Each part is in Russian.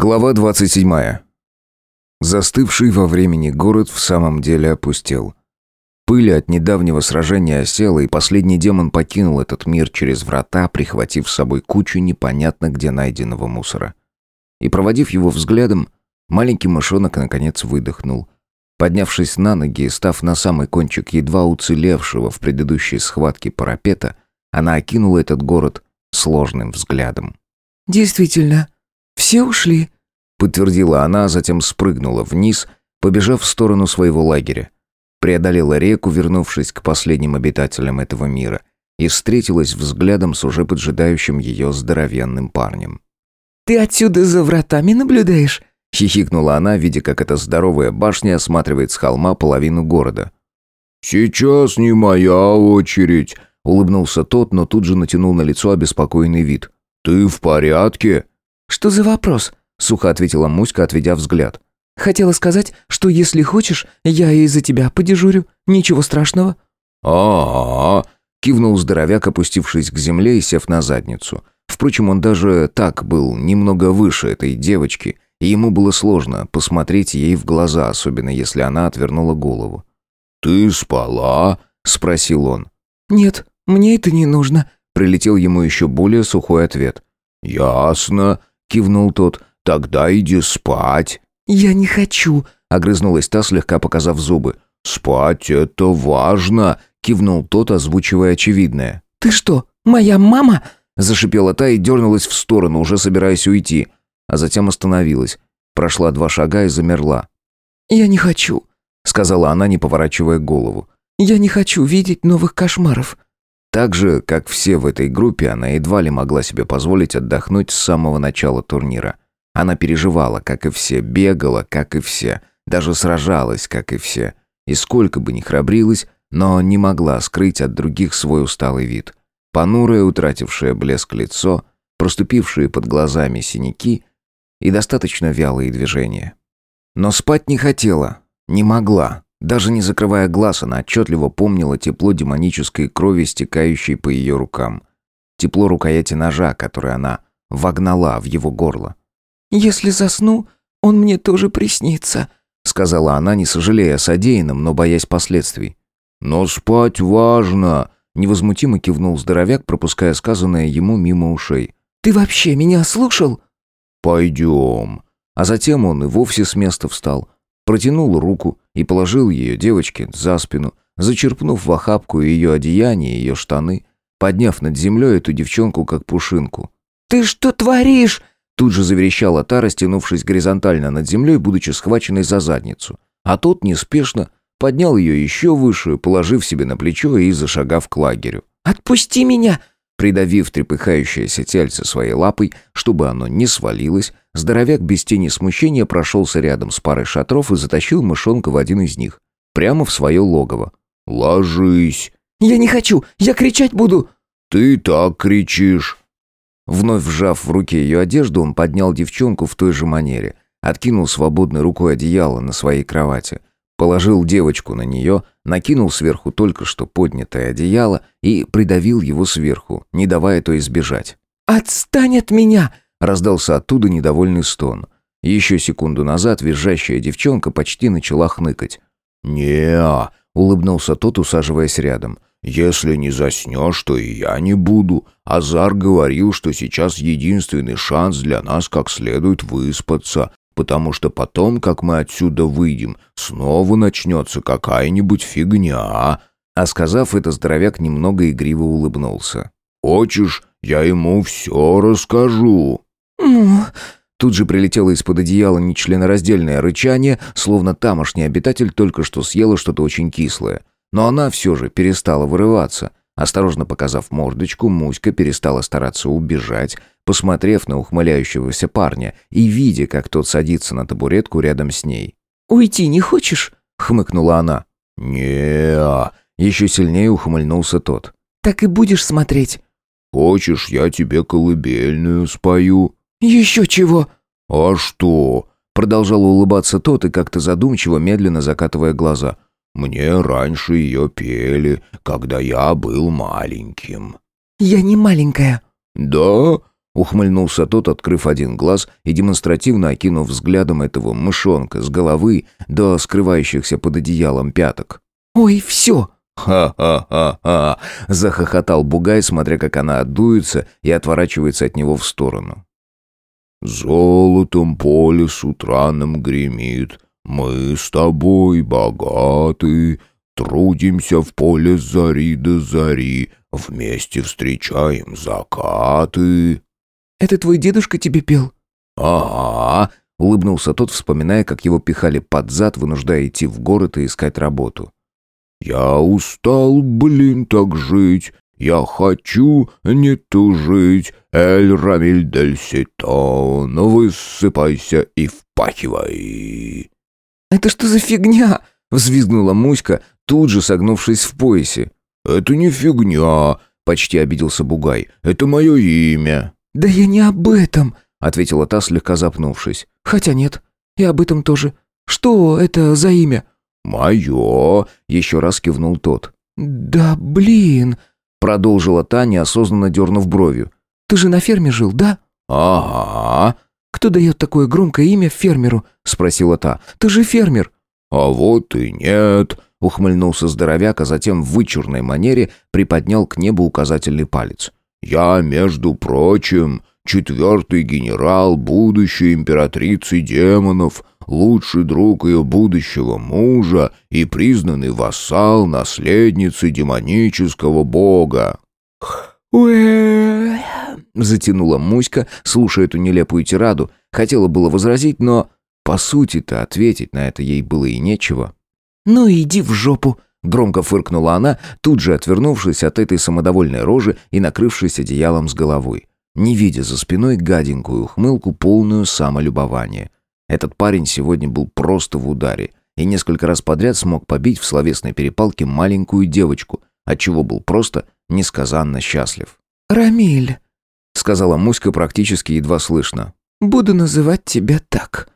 Глава 27. Застывший во времени город в самом деле опустел. Пыль от недавнего сражения осела, и последний демон покинул этот мир через врата, прихватив с собой кучу непонятно где найденного мусора. И проводив его взглядом, маленький мышонок наконец выдохнул. Поднявшись на ноги и став на самый кончик едва уцелевшего в предыдущей схватке парапета, она окинула этот город сложным взглядом. «Действительно, все ушли», — подтвердила она, а затем спрыгнула вниз, побежав в сторону своего лагеря. Преодолела реку, вернувшись к последним обитателям этого мира, и встретилась взглядом с уже поджидающим ее здоровенным парнем. «Ты отсюда за вратами наблюдаешь?» — хихикнула она, видя, как эта здоровая башня осматривает с холма половину города. «Сейчас не моя очередь», — улыбнулся тот, но тут же натянул на лицо обеспокоенный вид. «Ты в порядке?» «Что за вопрос?» — сухо ответила Муська, отведя взгляд. «Хотела сказать, что если хочешь, я и за тебя подежурю. Ничего страшного». «А-а-а», — кивнул здоровяк, опустившись к земле и сев на задницу. Впрочем, он даже так был немного выше этой девочки, и ему было сложно посмотреть ей в глаза, особенно если она отвернула голову. «Ты спала?» — спросил он. «Нет, мне это не нужно», — прилетел ему еще более сухой ответ. «Ясно», кивнул тот. «Тогда иди спать». «Я не хочу», — огрызнулась та, слегка показав зубы. «Спать — это важно», — кивнул тот, озвучивая очевидное. «Ты что, моя мама?» — зашипела та и дернулась в сторону, уже собираясь уйти. А затем остановилась. Прошла два шага и замерла. «Я не хочу», — сказала она, не поворачивая голову. «Я не хочу видеть новых кошмаров». Так же, как все в этой группе, она едва ли могла себе позволить отдохнуть с самого начала турнира. Она переживала, как и все, бегала, как и все, даже сражалась, как и все. И сколько бы ни храбрилась, но не могла скрыть от других свой усталый вид. Понурое, утратившее блеск лицо, проступившие под глазами синяки и достаточно вялые движения. Но спать не хотела, не могла. Даже не закрывая глаз, она отчетливо помнила тепло демонической крови, стекающей по ее рукам. Тепло рукояти ножа, который она вогнала в его горло. «Если засну, он мне тоже приснится», — сказала она, не сожалея о содеянном, но боясь последствий. «Но спать важно», — невозмутимо кивнул здоровяк, пропуская сказанное ему мимо ушей. «Ты вообще меня слушал?» «Пойдем». А затем он и вовсе с места встал, протянул руку и положил ее девочке за спину, зачерпнув в охапку ее одеяние и ее штаны, подняв над землей эту девчонку как пушинку. «Ты что творишь?» Тут же заверещала та, растянувшись горизонтально над землей, будучи схваченной за задницу. А тот неспешно поднял ее еще выше, положив себе на плечо и зашагав к лагерю. «Отпусти меня!» Придавив трепыхающееся тельце своей лапой, чтобы оно не свалилось, здоровяк без тени смущения прошелся рядом с парой шатров и затащил мышонка в один из них, прямо в свое логово. «Ложись!» «Я не хочу! Я кричать буду!» «Ты так кричишь!» Вновь вжав в руки ее одежду, он поднял девчонку в той же манере, откинул свободной рукой одеяло на своей кровати, Положил девочку на нее, накинул сверху только что поднятое одеяло и придавил его сверху, не давая то избежать. «Отстань от меня!» — раздался оттуда недовольный стон. Еще секунду назад визжащая девчонка почти начала хныкать. не улыбнулся тот, усаживаясь рядом. «Если не заснешь, то и я не буду. Азар говорил, что сейчас единственный шанс для нас как следует выспаться потому что потом, как мы отсюда выйдем, снова начнется какая-нибудь фигня». А сказав это, здоровяк немного игриво улыбнулся. «Хочешь, я ему все расскажу?» Тут же прилетело из-под одеяла нечленораздельное рычание, словно тамошний обитатель только что съела что-то очень кислое. Но она все же перестала вырываться. Осторожно показав мордочку, Муська перестала стараться убежать, посмотрев на ухмыляющегося парня и видя, как тот садится на табуретку рядом с ней. «Уйти не хочешь?» — хмыкнула она. не Еще сильнее ухмыльнулся тот. «Так и будешь смотреть?» «Хочешь, я тебе колыбельную спою?» «Еще чего?» «А что?» — продолжал улыбаться тот и как-то задумчиво, медленно закатывая глаза. «Мне раньше ее пели, когда я был маленьким». «Я не маленькая». «Да? Ухмыльнулся тот, открыв один глаз и демонстративно окинув взглядом этого мышонка с головы до скрывающихся под одеялом пяток. «Ой, все!» «Ха-ха-ха-ха!» — захохотал Бугай, смотря как она отдуется и отворачивается от него в сторону. «Золотом по лесу траном гремит, мы с тобой богаты, трудимся в поле зари до зари, вместе встречаем закаты». «Это твой дедушка тебе пел?» «Ага», — улыбнулся тот, вспоминая, как его пихали под зад, вынуждая идти в город и искать работу. «Я устал, блин, так жить. Я хочу не тужить. Эль Рамиль дель Ситон, высыпайся и впахивай». «Это что за фигня?» — взвизгнула Муська, тут же согнувшись в поясе. «Это не фигня», — почти обиделся Бугай. «Это мое имя». «Да я не об этом», — ответила та, слегка запнувшись. «Хотя нет, и об этом тоже. Что это за имя?» «Мое», — еще раз кивнул тот. «Да блин», — продолжила та, неосознанно дернув бровью. «Ты же на ферме жил, да?» «Ага». «Кто дает такое громкое имя фермеру?» — спросила та. «Ты же фермер». «А вот и нет», — ухмыльнулся здоровяк, а затем в вычурной манере приподнял к небу указательный палец. «Я, между прочим, четвертый генерал будущей императрицы демонов, лучший друг ее будущего мужа и признанный вассал наследницы демонического бога». Затянула Муська, слушая эту нелепую тираду. Хотела было возразить, но, по сути-то, ответить на это ей было и нечего. «Ну иди в жопу», Громко фыркнула она, тут же отвернувшись от этой самодовольной рожи и накрывшись одеялом с головой, не видя за спиной гаденькую ухмылку, полную самолюбования. Этот парень сегодня был просто в ударе и несколько раз подряд смог побить в словесной перепалке маленькую девочку, отчего был просто несказанно счастлив. «Рамиль», — сказала Муська практически едва слышно. «Буду называть тебя так.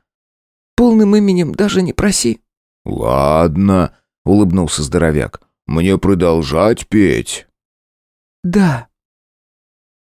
Полным именем даже не проси». «Ладно», — улыбнулся здоровяк. «Мне продолжать петь?» «Да»,